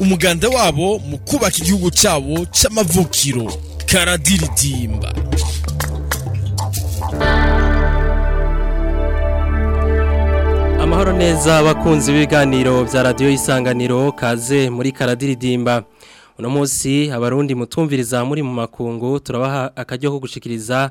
umuganda wabo mu kubaka igihugu cyabo cy'amavukiro karadiridimba amahoro neza abakunzi ibiganiro bya radiyo isanganiro kaze muri karadiridimba uno munsi abarundi mutumviriza muri mu makungu turabaha akaryo ko gushikiriza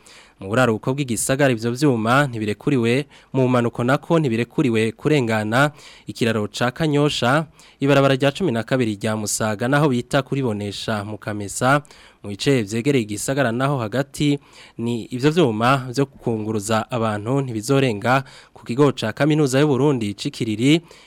mu uko bw'igisagara ivyo vyuma ntibirekuriwe mu manuko nako ntibirekuriwe kurengana ikiraro ca Kanyosha ibarabara rya 12 rya Musaga naho bita kuribonesha mu Kamesa mu bice byegereye igisagara naho hagati ni ibyo byuma byo kunguruza abantu ntibizorenga ku kigo cya kaminuza y'uburundi cikiriri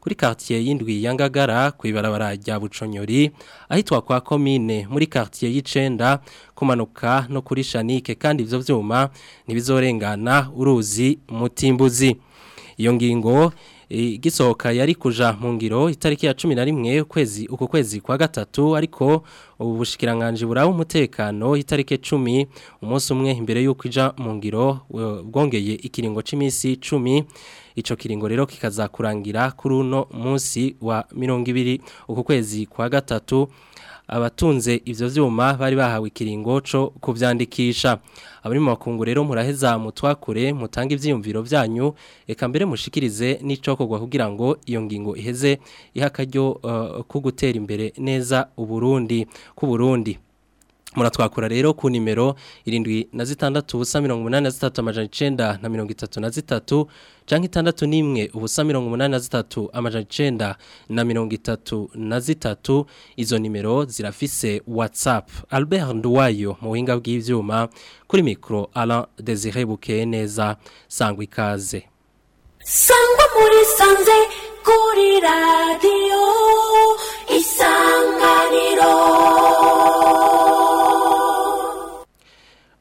kuri quartier y'indwi yangagara Ngagara ku ibarabara rya ahitwa kwa komine muri quartier y'icenda kumanuka no kuri Shanike kandi ivyo vyuma nibizorengana uruzi mutimbuzi iyo ngingo gisoka yari kuja mu ngiro itariki ya 11 kwezi uko kwezi kwa gatatu ariko ubushikiranganje buraho umutekano itariki 10 umunsi umwe imbere yuko ija mu ngiro bwongeye ikiringo c'imisi 10 ico kiringo rero kikazakurangira kuri uno munsi wa 20 uku kwezi kwa gatatu abatunze ivyo vyuma bari bahawe ikiringo co kuvyandikisha abari mu makungu rero muraheza mutwakure mutanga ivyiyumviro vyanyu eka mbere mushikirize n'icokogwa kugira ngo iyo ngingo iheze ihakaryo uh, ko gutera imbere neza uburundi ku Burundi muratwakura rero ku nimero irindwi na zitandatu ubusa mirongo zitatu amajana icenda na mirongo itatu na zitatu canke itandatu n'imwe ubusa mirongo umunani na zitatu amajana icenda na mirongo itatu na zitatu izo nimero zirafise whatsapp albert nduwayo mu bw'ivyuma kuri micro alain desire bukeye neza sangwa ikaze muri sanze kuri radio isanganiro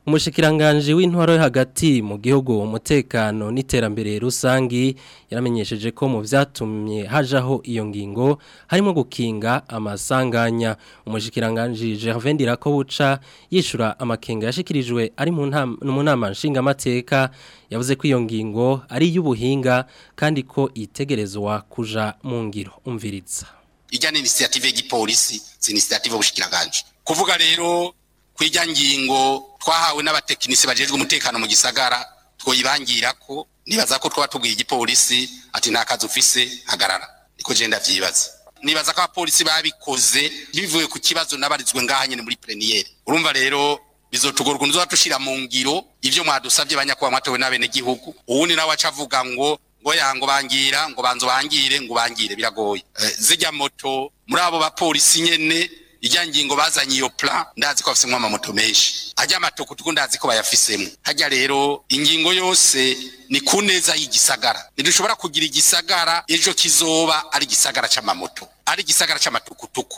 umushikiranganji w'intwaro yo hagati mu gihugu umutekano n'iterambere rusangi yaramenyesheje ko mu byatumye hajaho iyo ngingo harimo gukinga amasanganya umushikiranganji Gervain Dirakobuca yishura amakenga yashikirijwe ari mu nama nshingamateka yavuze ko iyo ngingo ari y’ubuhinga kandi ko itegerezwa kuja mu ngiro umviriza ijyana inisiyative y'igipolisi si y'ubushikiranganje kuvuga rero kw'ijya ngingo twahawe n'abatekinisi bajejwe umutekano mu gisagara twoyibangira ko nibaza ko twaba tubwiye igipolisi ati nta kazi ufise hagarara niko je ndavyibaza nibaza ko abapolisi babikoze bivuye ku kibazo nabarizwe ngaha nyene muri pleniyeri urumva rero bizotugorwa nzoba tushira mu ngiro ibyo mwadusavye banyakuba mwatowe n'abene gihugu uwundi nawe aca avuga ngo ngo yango bangira ngo banzo bangire ngo bangire biragoye e, eh, zijya moto muri abo bapolisi nyene ijya ngingo bazanye iyo plan ndazi ko bafite nk'amamoto menshi hajya amatukutuku ndazi ko bayafisemo hajya rero ingingo yose ni ku neza y'igisagara ntidushobora kugira igisagara ejo kizoba ari igisagara cy'amamoto ari igisagara cy'amatukutuku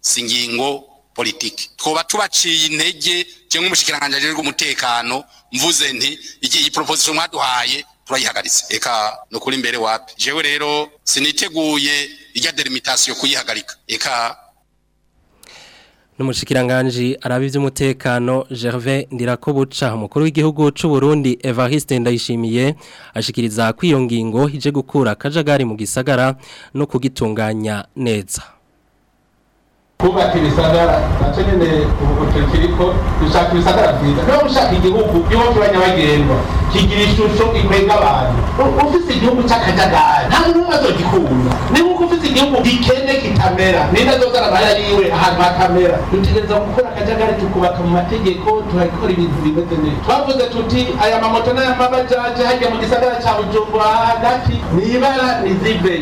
si ingingo politiki twoba tubaciye intege cyangwa umushyikiranganje rero umutekano mvuze nti iyi proposition mwaduhaye turayihagaritse reka ni ukuri imbere wapi jewe rero siniteguye ijya delimitasiyo kuyihagarika reka n'umushikiranganji araba iby'umutekano Gervais Ndirakobuca umukuru w'igihugu cy'u Burundi Evariste Ndayishimiye ashikiriza kwiyo ngingo ije gukura Kajagari mu gisagara no kugitunganya neza twubake ibisagara nacyo nyine ubu kiriko dushaka ibisagara byiza niba ushaka igihugu gihohora nyabagendwa kigira ishusho ikwega abantu ufite igihugu cy'akajagari ntabwo n'umwe azogikunda niba ufite igihugu gikene kitamera ninda azozana amahera yiwe ahantu hatamera dutegereza gukora akajagari tukubaka mu mategeko turakora ibintu bimeze neza twavuze tuti aya mamoto n'aya mabajaje hajya mu gisagara cya bujumbura hagati ni ibara ni ziveyo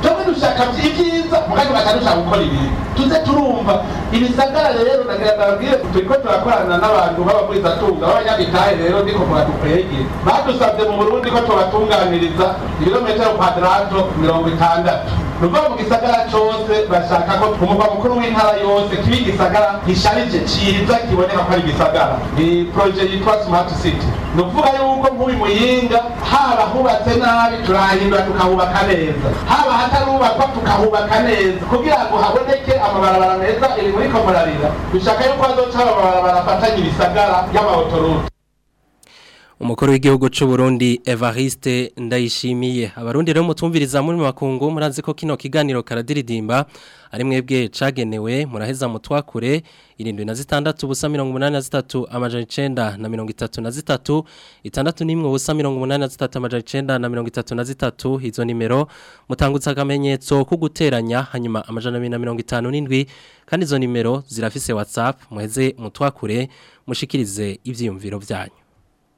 kabisa ibyiza kandi bakanusha gukora ibibi tuze turumva ibisagara rero nagira babwire turiko turakorana n'abantu b'abagurizatunga b'abanyabitahe rero ndiko muratukwege badusabye mu burundi ko tubatunganiriza ibirometero kwadrato mirongo itandatu ni ukuvuga mu gisagara cyose bashaka ko umugwa mukuru w'intara yose kiba gisagara gisharije cyiza kiboneka ko ari igisagara ni poroje yitwa simati siti ni ukuvuga yuko nk'uyu muyinga haba hubatse nabi turahindura tukahubaka neza haba hatarubakwa tukahubaka neza kugira ngo haboneke amabarabara meza iri muri komorarira dushaka yuko hazoca amabarabara afatanye ibisagara y'amaotorute umukuru w'igihugu cy'u Burundi Evariste ndayishimiye abarundi rero mutumviriza muri makungu murazi ko kino kiganiro karadiridimba ari mwebwe cagenewe muraheza mutwakure irindwi na zitandatu ubusa mirongo umunani na zitatu amajana icenda na mirongo itatu na zitatu itandatu n'imwe ubusa mirongo umunani na zitatu amajana icenda na mirongo itatu na zitatu izo nimero mutangutse akamenyetso ko guteranya hanyuma amajana abiri na mirongo itanu n'indwi kandi izo nimero zirafise whatsapp muheze mutwakure mushikirize ibyiyumviro byanyu.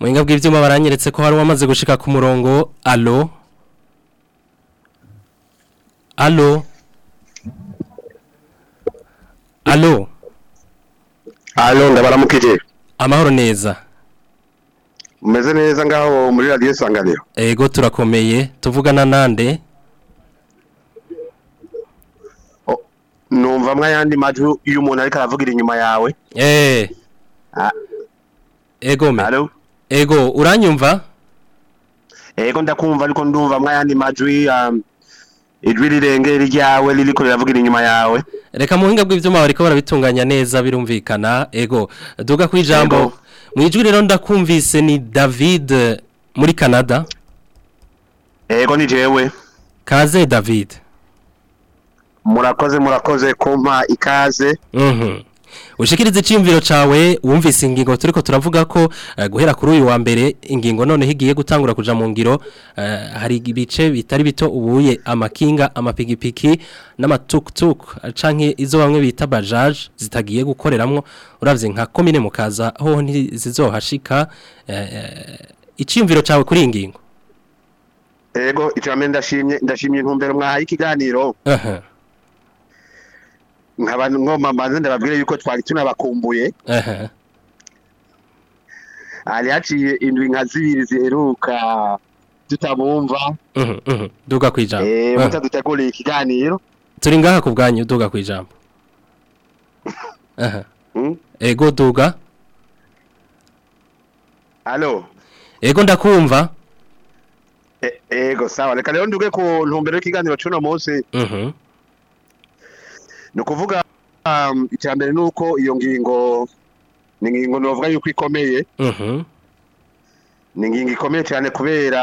buhinga bw'ibyuma baranyeretse ko hari uwamaze gushika ku murongo alo alo alo alo ndabaramukije amahoro neza umeze neza ngaho muri radiyo isanganiro ego turakomeye tuvugana nande numva mwayandi majwi umuntu ariko aravugira inyuma yawe eh ah. ego alo ego uranyumva ego ndakumva ariko ndumva mwayandi majwi um, ijwi ryawe iryawe ririko riravugira inyuma yawe reka mu buhinga bw'ibyuma bariko barabitunganya neza birumvikana ego duga ku ijambo mu ijwi rero ndakumvise ni david muri canada ego ni jewe kaze david murakoze murakoze kumpa ikaze mhm ushikirize icyumviro cyawe wumvise ingingo turi ko turavuga ko eh, guhera kuri uyu wa mbere ingingo none higiye gutangura kuja mu ngiro eh, hari ibice bitari bito ubuye amakinga amapikipiki n'amatukutuku eh, cyangwa izo bamwe bita bajaje zitagiye gukoreramo urabye nka komine mukaza ho ntizizohashika icyumviro cyawe kuri iyi ngingo yego icyo ndashimye ndashimye intumbero mwahaye ikiganiro aha nkomambanza ndababwire yuko twari tunabakumbuye hari haciye indwi nka zibiri ziheruka tutabumva duga ku ijambo eh, mutaduteguriye ikiganiro turi ngaha ku bwanyu duga ku ijambo hmm? ego duga alo ego ndakumva e, ego sawa reka rero nduge ku ntumbero y'ikiganiro cy'uno munsi ni ukuvuga um, icya mbere ni uko iyo ngingo ni ingingo navuga yuko ikomeye mhm. ni ingingo ikomeye cyane kubera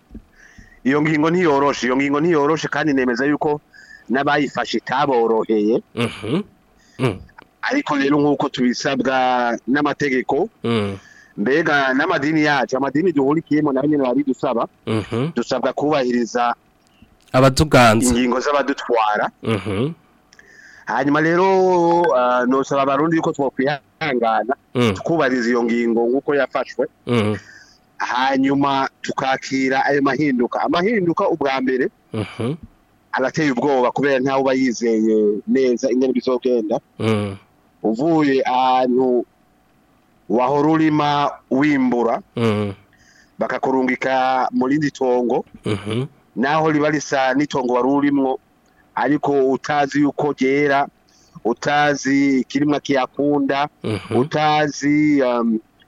iyo ngingo ntiyoroshe iyo ngingo ntiyoroshe kandi nemeza yuko n'abayifashe itaboroheye mhm. mm. ariko rero nk'uko tubisabwa n'amategeko mm. mbega n'amadini yacu amadini duhurikiyemo nayo nyine bari dusaba mhm. dusabwa kubahiriza abatuganza ingingo z'abadutwara hanyuma rero ah, ntusaba abarundi yuko twakwihangana mm. tukubariza iyo ngingo nk'uko yafashwe mm-hmm. hanyuma tukakira ayo mahinduka amahinduka ubwa mbere mm-hmm. arateye ubwoba kubera ntawe uba yizeye neza ingene bizogenda mm-hmm. uvuye ahantu wahora urima wimbura bakakurungika mu rindi tongo naho riba risa n'itongo wari urimwo ariko utazi yuko ryera utazi ikirimo kiyakunda mhm. utazi um,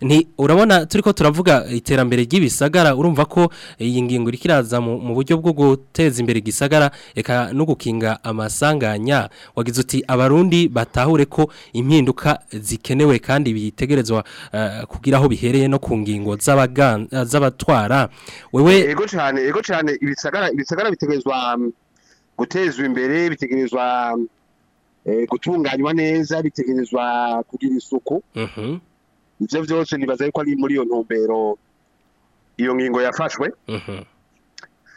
ni urabona turi ko turavuga iterambere ry'ibisagara urumva ko iyi ngingo iri mu buryo bwo guteza imbere gisagara eka no gukinga amasanganya wagize uti abarundi batahure ko impinduka zikenewe kandi bitegerezwa eh, kugira aho bihereye no ku ngingo z'abatwara wewe eh, ego cyane ego cyane ibisagara ibisagara bitegerezwa mm, gutezwa imbere bitegerezwa mm, eh, gutunganywa neza bitegerezwa kugira isuku mhm. ibyo byose nibaza yuko ari muri iyo ntumbero iyo ngingo yafashwe mhm.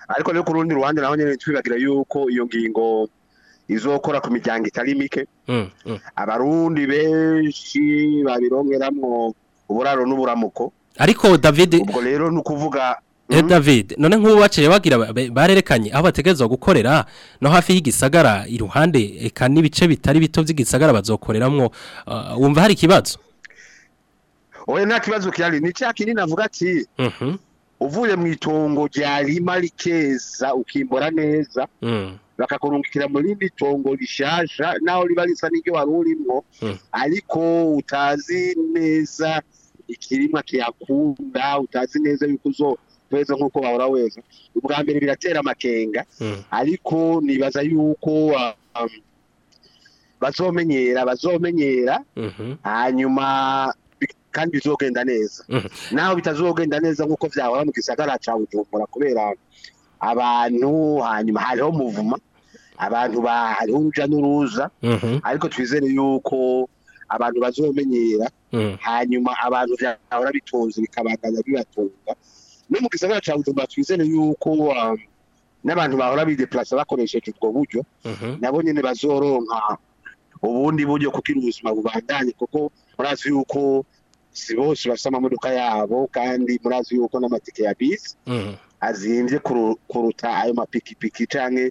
ariko rero ku rundi ruhande naho nyine twibagira yuko iyo ngingo izokora ku miryango itari mike mm, mm. abarundi benshi babirongeramwo uburaro n'uburamuko ariko david ubwo rero ni ukuvuga eh, hmm? David none nk'ubu baciye bagira barerekanye aho bategerezwa gukorera no hafi y'igisagara iruhande eka n'ibice bitari bito by'igisagara bazokoreramwo ah, wumva hari ikibazo oya nta kibazo gihari ni cya kinini avuga ati mhm. uvuye mu itongo rya rima rikeza ukimbura neza mhm. bakakurungikira mu rindi tongo rishasha naho riba risa n'iryo wari urimo mhm. ariko utazi neza ikirimwa kiyakunda utazi neza yuko weza nk'uko wahora weza ubwa mbere biratera amakenga ariko nibaza yuko um, bazomenyera bazomenyera hanyuma kandi bizogenda neza mhm. naho bitazogenda neza nk'uko byahora mu gisagara cya bujumbura kubera abantu hanyuma hariho umuvuma abantu hariho urujya n'uruza mhm. ariko twizere yuko abantu bazomenyera mhm. hanyuma abantu byahora bitunze bikabaganya bibatunga no mu gisagara cya bujumbura twizere yuko um, n'abantu bahora bideplasa bakoresheje ubwo buryo nabo nyine bazoronka ubundi buryo kuko ubuzima bubandanye kuko murazi yuko si bose bafite amamodoka yabo kandi murazi yuko n'amatike ya bisi mhm. azinze kuruta ayo mapikipiki cyangwa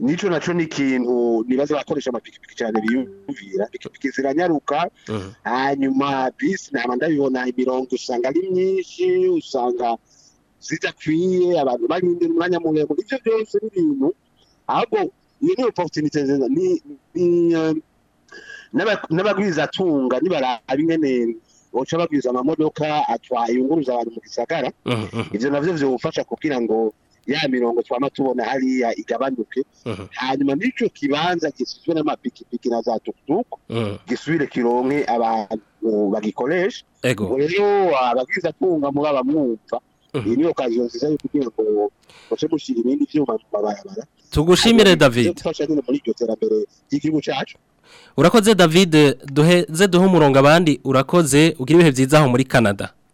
nico naco ni ikintu nibaza bakoresha amapikipiki cyane biyumvira pikipiki ziranyaruka uh-huh. hanyuma bisi nama ndabibona imirongo usanga ari myinshi usanga zidakwiye abantu barindira umwanya muremure ibyo byose n'ibintu ahubwo iyo ni oporutinite nziza eh, n'abagwizatunga nibaraba ingene boca bagwiza amamodoka atwaye yunguruza abantu mu gisagara uh-huh. ibyo navyo vyofasha kugira ngo ya mirongo twama tubona hariya igabanuke hanyuma n'icyo kibanza gisizwe n'amapikipiki na za tukutuku gisubire kironke abantu bagikoresha rero abagize atunga muraba mwumva iyi niyo kazi nziza yo kugira ngo bose gushyira ibindi byuma mu mabarabara tugushimire david muri iryo terambere ry'igihugu cyacu urakoze david duheze duhe umurongo abandi urakoze ugira ibihe byiza aho muri canada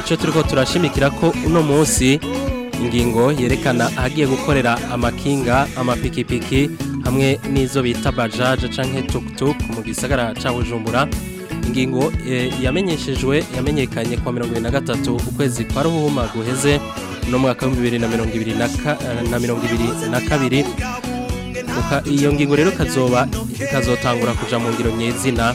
icyo turi ko turashimikira ko uno munsi ingingo yerekana ahagiye gukorera amakinga amapikipiki hamwe n'izo bita bajaje canke tuk-tuk mu gisagara ca Bujumbura ingingo e, yamenyeshejwe yamenyekanye kwa 23 ukwezi kwa ruhuma guheze no mwaka wa 2022 e, iyo ngingo rero kazoba kazotangura kuja mu ngiro nyezina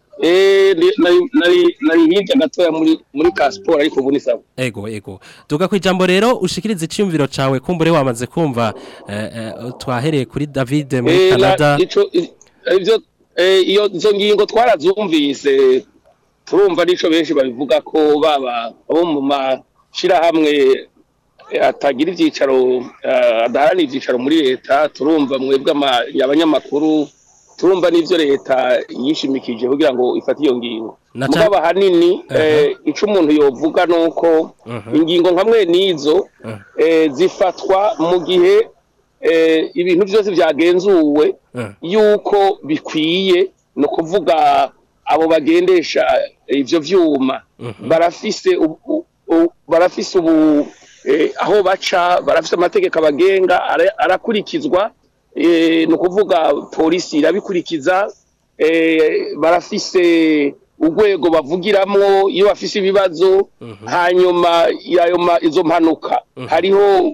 eh, nari hirya gatoya muri ka siporo ariko ubu ni sawa ego ego tuga ku ijambo rero ushikiriza icyumviro cawe kumbure wamaze kumva eh, eh, twahereye kuri david muri canada Eh, iyo izo ngingo twarazumvise turumva n'icyo benshi babivuga ko baba abo mu mashyirahamwe eh, atagira ibyicaro eh, adaharanira ibyicaro muri leta turumva mwebwe abanyamakuru turumva n'ibyo leta yishimikije kugira ngo ifate iyo ngingo mugaba hanini icyo umuntu yovuga ni uko ingingo nka mwe n'izo zifatwa mu gihe Eh, ibintu byose byagenzuwe eh. yuko bikwiye ni kuvuga abo bagendesha ibyo vyuma mhm. barafise barafise ubu eh, aho baca barafise amategeko abagenga arakurikizwa ni ukuvuga polisi irabikurikiza barafise urwego bavugiramo iyo bafise ibibazo mhm. hanyuma izo mpanuka mhm. hariho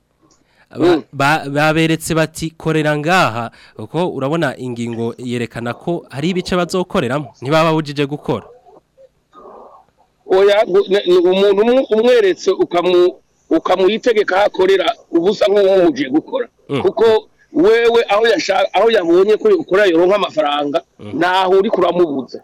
Mm. baberetse bati korera ngaha uko urabona ingingo yerekana ko hari ibice bazokoreramo ntibababujije gukora umuntu umweretse ukamuyitegeka aho akorera ubusa nk'uwuhuje gukora mm. kuko wewe aho yabonye ko ukora yoronka amafaranga mm. naho uri kuramubuza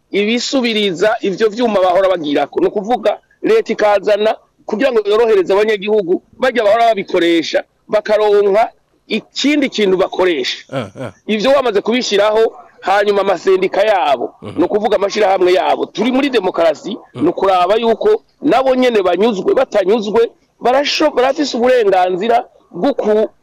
ibisubiriza ibyo byuma bahora bagira ni ukuvuga leta ikazana kugira ngo yorohereze abanyagihugu bajya bahora babikoresha bakaronka ikindi kintu bakoresha eh, eh. ibyo wamaze kubishyiraho hanyuma amasendika yabo mhm. ni ukuvuga amashyirahamwe yabo turi muri demokarasi mhm. ni ukuraba yuko nabo nyine banyuzwe batanyuzwe barafise uburenganzira bwo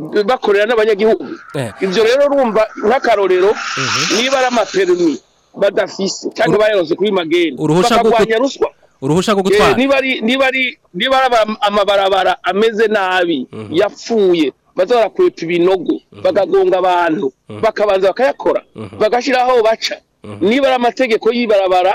bakorera n'abanyagihugu eh. ibyo rero urumva nk'akarorero mhm. niba ari amaperimi badafise cyangwa bayaroze kuri mageni bakarwanya ruswa uruhusha rwo eh, gutwara niba ari niba ari niba ari amabarabara ameze nabi mhm. yapfuye baza barakweta ibinogo mhm. bagagonga abantu bakabanza bakayakora bagashyiraho baca niba ari amategeko y'ibarabara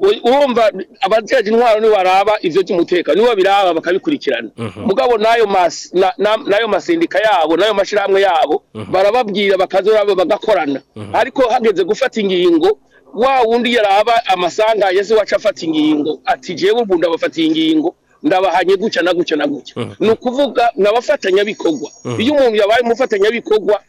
urumva abateje intwaro ni baraba ivyo by'umutekano nibo biraba bakabikurikirana mhm. mugabo nayo mas nayo masindika yabo nayo mashiramwe yabo mhm. barababwira bakazoraba bagakorana mhm. ariko hageze gufata ingingo wa wundi yaraba amasanga yese wacafata ingingo ati jewe ubu ndabafatiye ingingo ndabahanye guca na guca na guca ni ukuvuga nabafatanya bikorwa iyo umuntu yabaye umufatanya bikorwa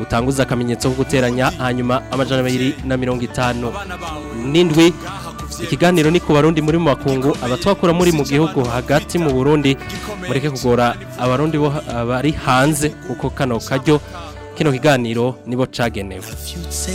utanguza akamenyetso ko guteranya hanyuma amajana abiri na mirongo itanu n'indwi ikiganiro ni ku barundi muri mu makungu abatwakura muri mu gihugu hagati mu burundi mureke kugora abarundi bo bari hanze uko kano kajyo kino kiganiro nibo cagenewe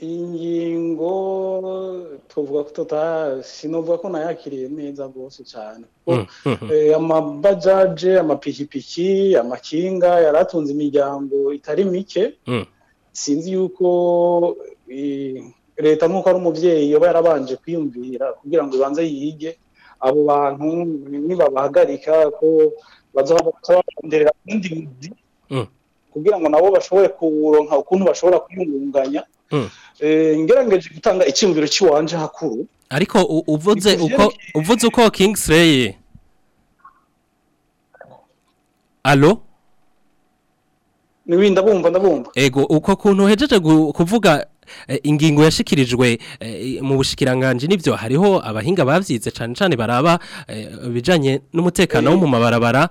ingingo tuvuga ko sinovuga ko nayakiriye neza rwose cyane amabajaje amapikipiki amakinga yari atunze imiryango itari mike sinzi yuko leta nk'uko ari umubyeyi yaba yarabanje kwiyumvira kugira ngo ibanze yige abo bantu nibabahagarika ko bazabaronderera undi muzi kugira ngo nabo bashobore kuwuronka ukuntu bashobora kuyungunganya hmm. eh, ngerangeje gutanga icyumviro cy'iwanje hakuru ariko uvuze uko uvuze uko Kingsley Allo Niwe ndabumva ndabumva Ego uko kuntu hejeje kuvuga eh, ingingo yashikirijwe eh, mu bushikiranganje n’ibyo hariho abahinga babyitse cyane cyane baraba bijanye n'umutekano wo mu mabarabara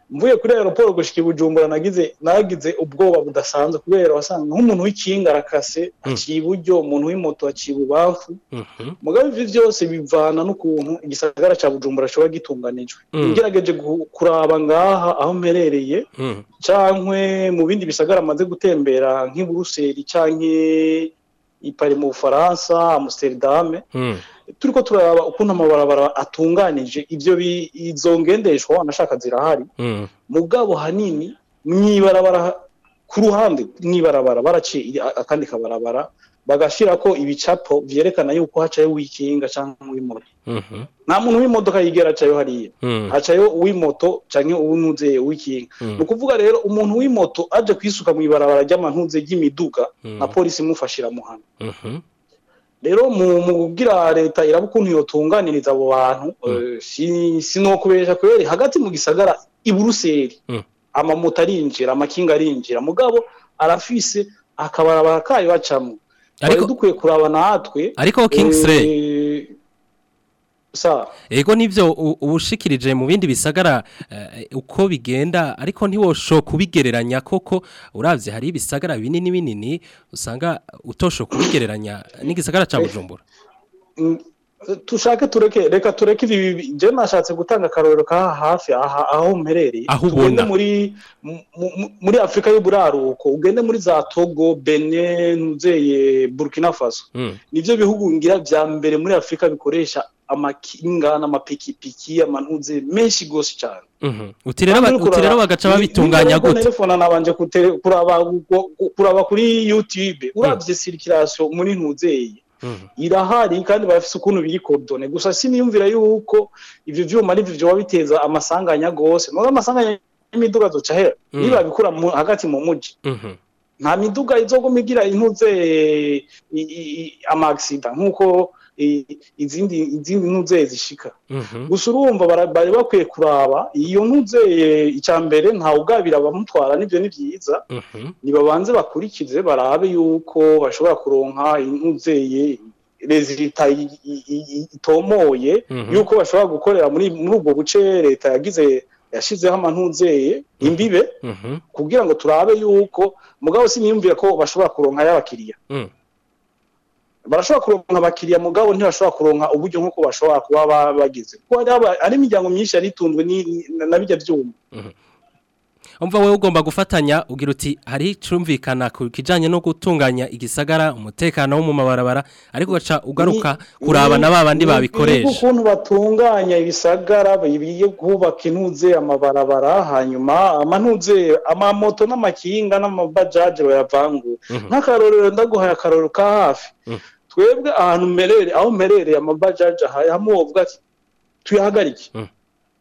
mvuye kuri aeroport gushyika i bujumbura nagize ubwoba budasanzwe kubera wasanga nk'umuntu w'ikinga arakase hmm. aciye iburyo umuntu w'imoto aciye ibubafu hmm. mugabe ibi byose bivana n'ukuntu igisagara cya bujumbura ashobora gitunganijwe hmm. ngerageje kuraba ngaha aho mperereye cyangwa mu bindi bisagara amaze gutembera nk'i buruseli cyangwa i pari mu bufaransa amusteridame turi ko turaraba ukuntu amabarabara atunganije ibyo izo ngendeshwa wanashaka zirahari hmm. mu bwabo hanini mu ibarabara ku ruhande mu ibarabara baraciye akandi kabarabara bagashyira ko ibicapo byerekana yuko hacayo uw'ikinga cyangwa uw'imoto hmm. nta muntu w'imodoka yigera acayo hariya hmm. hacayo uw'imoto cyangwa uw'umubyeyi w'ikinga ni ukuvuga rero umuntu w'imoto ajya kwisuka mu ibarabara ry'amantuze ry'imiduga na polisi imufashira muhano rero mu kubwira leta iraba ukuntu yotunganiriza abo bantu mm. eh, si no kubesha kubera hagati mu gisagara i buruseli mm. amamoto arinjira amakinga arinjira mugabo arafise akabara kayo bacamo twari dukwiye kuraba natwe ariko kingisireyi eh, Ego nibyo ubushikirije mu bindi bisagara eh, uko bigenda ariko ntiwosho kubigereranya koko urabye hari ibisagara binini binini usanga utosho kubigereranya n'igisagara cya bujumbura eh, tushake tureke reka tureke ibi njyewe nashatse gutanga akarorero ka hafi aho mperereye aho muri muri afurika y'uburaruko ugende muri za togo bene nuzeye burkina faso hmm. nibyo bihugu ngira bya mbere muri Afrika bikoresha amakinga n'amapikipiki amantuze menshi gose cyane mhm. uti bagaca babitunganya gute telefone nabanje kuraba kuri youtube mhm. urabye sirikirasiyo muri ntuzeye mhm. irahari kandi bafite ukuntu biri kodone gusa siniyumvira yuko ibyo byuma ari byo biteza amasanganya rwose nubwo amasanganya y'imiduga duca niba bikura hagati mu mujyi nta miduga izoguma igira intuze amagisida nk'uko izindi ntuzeyi zishika mhm. gusa urumva bari bakwiye kuraba iyo ntuzeyi eh, icya mbere ntawe ugabira abamutwara n'ibyo ni byiza mhm. ntibabanze bakurikize barabe yuko bashobora kuronka intuzeyi eh, leta itomoye mhm. yuko bashobora gukorera muri ubwo buce leta yagize yashyizeho amantuzeye eh, imbibe kugira ngo turabe yuko mugabo siniyumvire ko bashobora kuronka y'abakiriya mm. barashobora kuronka abakiriya mugabo ntibashobora kuronka uburyo nk'uko bashobora kuba bagize kuko hari imiryango myinshi yari itunzwe na bijya byuma mhm. umva wowe ugomba gufatanya ugira uti hari icumvikana ku kijyanye no gutunganya igisagara umutekano wo mu mabarabara ariko ugaca ugaruka kuraba na ba bandi babikoresha ukuntu batunganya ibisagara bigiye kubaka intuze amabarabara hanyuma amanuze amamoto n'amakinga n'amabajaje bayavangura mhm. nk'akarorero ndaguhaye akarorero ka hafi mhm. twebwe ahantu mmerere aho mmerereye amabajaji ahayamu wovuga ati tuyahagarike mm.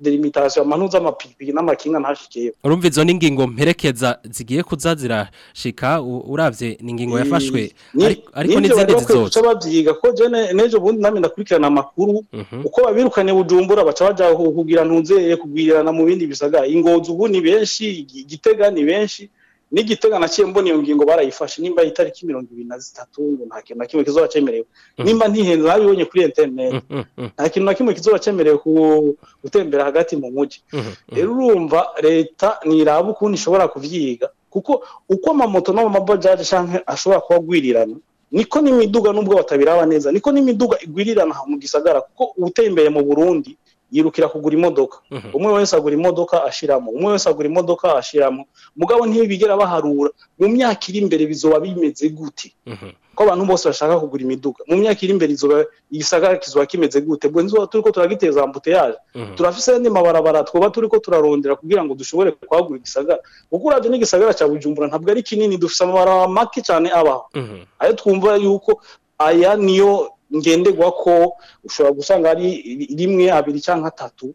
delimitasiyo amanuza amapikipiki n'amakinga ntashikeyo urumva izo n'ingingo mperekeza zigiye kuza zirashika urabye ni yafashwe ariko n'izindi zizose babyiga ko jene n'ejo bundi namwe ndakurikirana amakuru mhm. uko babirukanye bujumbura baca baja kugira ntunzeye kugwirana mu bindi bisaga ingozi ubu ni benshi gitega ni benshi n'igitega na mbona iyo ngingo barayifashe nimba itariki mirongo ibiri na zitatu ngo nta kintu na kimwe kizuba cyemerewe mm. nimba ntihenze ntabibonye kuri interineti mm, mm, nta kintu na kimwe kizuba cyemerewe gutembera hagati mu mujyi rero urumva leta ntiraba ukuntu ishobora kubyiga kuko uko amamoto n'amabajage ashobora kuba agwirirana niko n'imiduga nubwo batabiraba neza niko n'imiduga igwirirana mu gisagara kuko ubuteye mu burundi yirukira kugura imodoka mhm. umwe wese agura imodoka ashyiramo umwe wese agura imodoka ashyiramo mugabo ntibigera baharura mu myaka iri imbere bizoba bimeze gute mhm. ko abantu bose bashaka kugura imiduga mu myaka iri imbere izoba igisagara kizoba kimeze gute bwo nzo turiko turagiteza ambuteyage mhm. turafise andi mabarabara twoba ko turarondera kugira ngo dushobore kwagura igisagara kuko uravye n'igisagara ca Bujumbura ntabwo ari kinini dufise amabarabara make cyane abaho ayo twumva yuko aya niyo ngendegwa ko ushobora gusanga ari rimwe abiri cyangwa atatu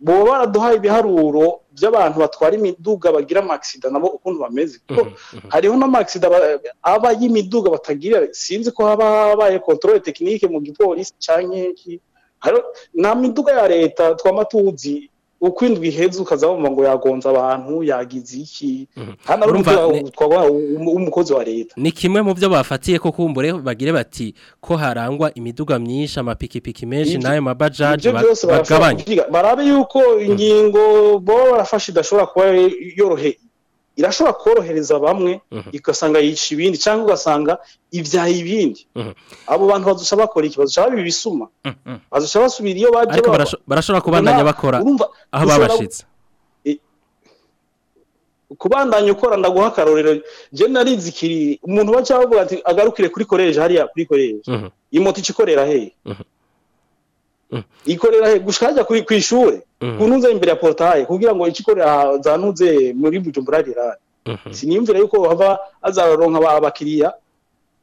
baba baraduhaye ibiharuro by'abantu batwara imiduga bagira amakisida nabo ukuntu bameze kuko mhm, mhm. hariho n'amakisida aba y'imiduga batagira sinzi ko haba habaye kontorore tekinike mu gipolisi cyangwa nta miduga ya leta twaba tuzi uko indwi iheze ukaza ngo yagonze abantu yagize iki mhm. kandi ari umukozi wa leta ni kimwe mu byo bafatiye ko kumbure bagire bati ko harangwa imiduga myinshi amapikipiki menshi n'ayo mabajaji bagabanya barabe yuko mhm. ingingo bo barafashe idashobora kuba yoroheye irashobora korohereza bamwe mhm. igasanga yica ibindi cyangwa ugasanga ibyaye ibindi mhm. abo bantu badusha bakora iki badusha babiba ibisuma mhm. badusha basubira iyo bajya baba barashobora kubandanya bakora aho babashyitse eh, kubandanya ukora ndaguha akarorero njye narizi ikiri umuntu bavuga ati agarukire kuri koreje hariya kuri koreje iyi moto ikikorera hehe ikorera gushaka hajya ku ishuri mm-hmm. kunuze imbere ya porotaye kugira ngo ikikorera zanuze muri bujumbura rirari mm-hmm. siniyumvira yuko hava azaronka abakiriya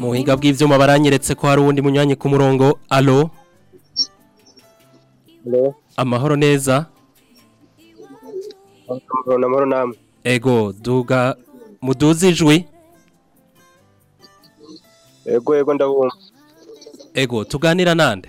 buhinga bw'ibyuma baranyeretse ko hari uwundi munyanyi ku murongo alo amahoro neza ego duga muduze ego ego ndabona ego tuganira nande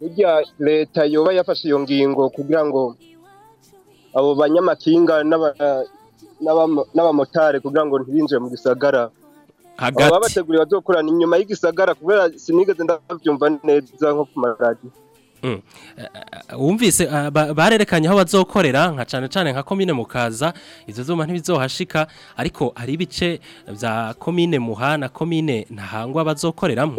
burya leta yoba yafashe iyo ngingo kugira ngo abo banyamakinga n'abamotari kugira ngo ntibinjire mu gisagara baba bateguriye abadukorana inyuma y'igisagara kubera sinigeze ndabyumva neza nko ku maradiyo Mm. Eh, eh, wumvise eh, barerekanye aho bazokorera nka cyane cyane nka komine mukaza izo zuma ntibizohashika ariko ari bice bya komine muha na komine ntahangwa bazokoreramo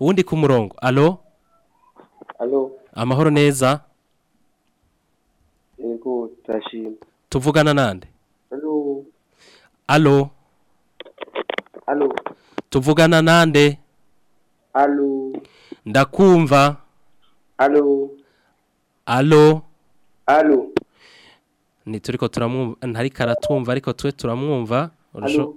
uwundi ku murongo alo alo amahoro neza yego turashima tuvugana nande alo alo tuvugana nande Alo. Ndakumva. Alo. Alo. Alo. Ni turiko turamwumva ntari karatumva ariko twe turamwumva. Alo.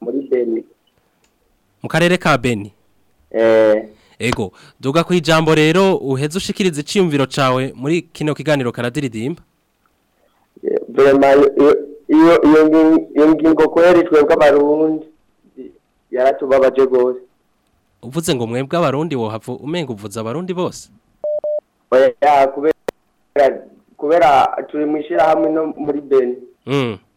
muri beni mu karere ka beni eee ego duga ku ijambo rero uheze ushikiriza icyiyumviro cyawe muri kino kiganiro karadiridimba iyo ngingo kubera twebwe abarundi yaratubabaje rwose uvuze ngo mwebwe abarundi wohava umenga uvuze abarundi bose kubera turi mu ishyirahamwe no muri beni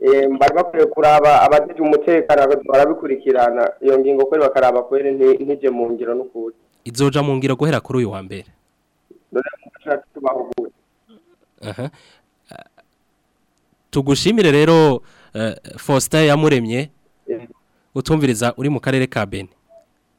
eh, bari bakwiye kuraba abadije umutekano barabikurikirana iyo ngingo kwere bakaraba kwere ntije mu ngiro n'ukuri izoja mu ngiro guhera kuri uyu wa mbere tugushimire rero eh, Foster yamuremye utumviriza uri mu karere ka bene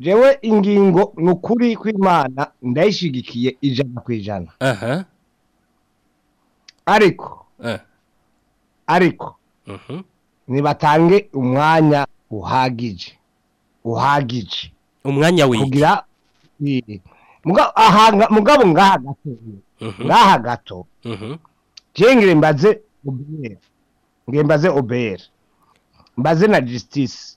jewe ingingo nukuri kw'imana ndayishyigikiye ijana ku ijana ariko eh. ariko mhm. ntibatange umwanya uhagije uhagije umwanya wigira mugabo ngaha gato mhm. ngaha gato mhm. ngire mbaze obere mbaze obere mbaze na justice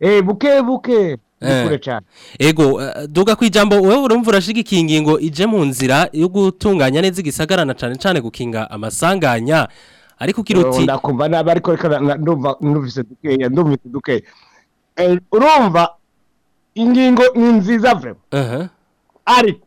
eh buke buke Eh. kure ego eh, duga ku ijambo wowe urumva urashigikiye ingingo ije mu nzira yo gutunganya neza igisagarana cyane cyane gukinga amasanganya ariko ukiruti ndakumva naba ariko ndumva numvise dukeya ndumvise dukeya eh, urumva ingingo ni nziza vrema ariko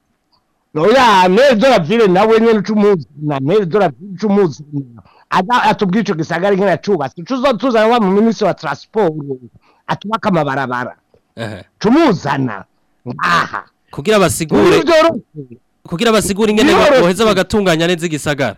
noya meri doravire nawe nyine ucumuzi na meri doravire ucumuzi atubwiye icyo gisagara nyine acubatse tuzo tuzanwa mu minisitiri wa taransiporo atubaka amabarabara tumuzana aha kugira basigure kugira basigure ingene boheza bagatunganya neza igisagara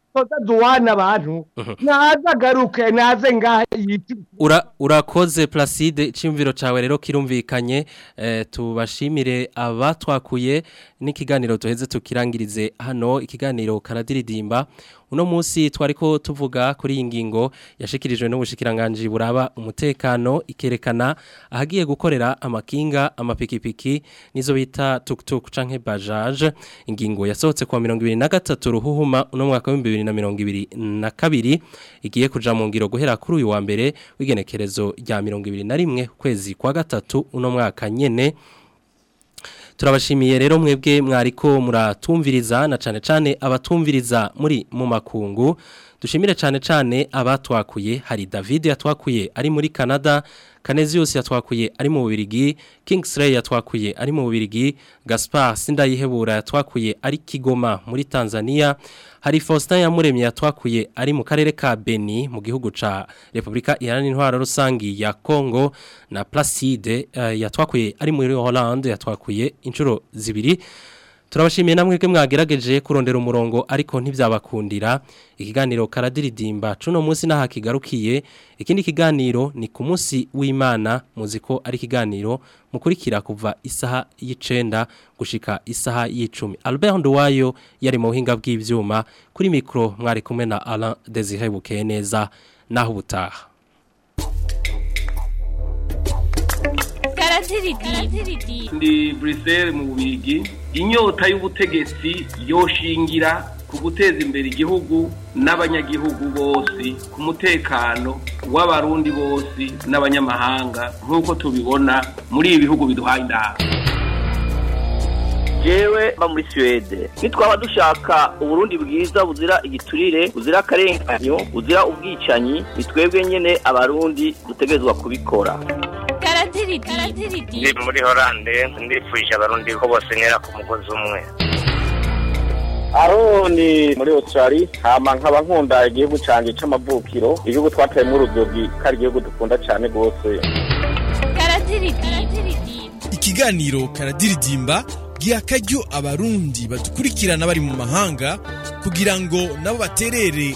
uwana abantu mhm. ntazagaruke naze ngaha urakoze placide icyumviro cyawe rero kirumvikanye eh, tubashimire abatwakuye n'ikiganiro duheze tukirangirize hano ikiganiro karadiridimba uno munsi twari ko tuvuga kuri iyi ngingo no n'ubushikiranganji buraba umutekano ikerekana ahagiye gukorera amakinga amapikipiki nizo bita tuktuk canke bajaje ingingo yasohotse kwa 2023 ruhuhuma uno mwaka wa 2022 igiye kuja mu ngiro guhera kuri uyu wa mbere wigenekerezo rya 2021 kwezi kwa gatatu uno mwaka nyene turabashimiye rero mwebwe mwariko muratumviriza na cyane cyane abatumviriza muri mu makungu dushimire cyane cyane abatwakuye hari David yatwakuye ari muri Canada Canesius yatwakuye ari mu Bubiligi Kingsley yatwakuye ari mu Bubiligi Gaspar Sindayihebura yatwakuye ari Kigoma muri Tanzania hari Faustin Yamuremye yatwakuye ari mu karere ka Beni mu gihugu ca Republika Iharanira Intwaro Rusangi ya Congo na Placide uh, yatwakuye ari muri Holland yatwakuye inshuro zibiri turabashimiye namwe ko mwagerageje kurondera umurongo ariko ntibyabakundira ikiganiro karadiridimba cuno munsi n'aha kigarukiye ikindi kiganiro ni ku munsi w'imana muziko ari ikiganiro mukurikira kuva isaha y'icenda gushika isaha y'icumi albert nduwayo yari mu buhinga bw'ibyuma kuri mikoro mwari kumwe na ara desire bukeye neza naho ubutaha ndi buruseli mu bigi inyota y'ubutegetsi yoshingira ku guteza imbere igihugu n'abanyagihugu bose ku mutekano w'abarundi bose n'abanyamahanga nk'uko tubibona muri ibihugu bihugu biduhaye jewe mba muri suwede nitwaba dushaka uburundi bwiza buzira igiturire buzira akarenganyo buzira ubwicanyi ni twebwe abarundi dutegerezwa kubikora ndi muri horande ndifuje abarundi ko bose ku mugozi umwe Aroni muri Australia hama nkaba nkunda igihugu canje cy’amavukiro igihugu twatayemwe urudogi kari igihugu dukunda cyane gose Ikiganiro karadiridimba giha akaryo abarundi badukurikirana bari mu mahanga kugira ngo nabo baterere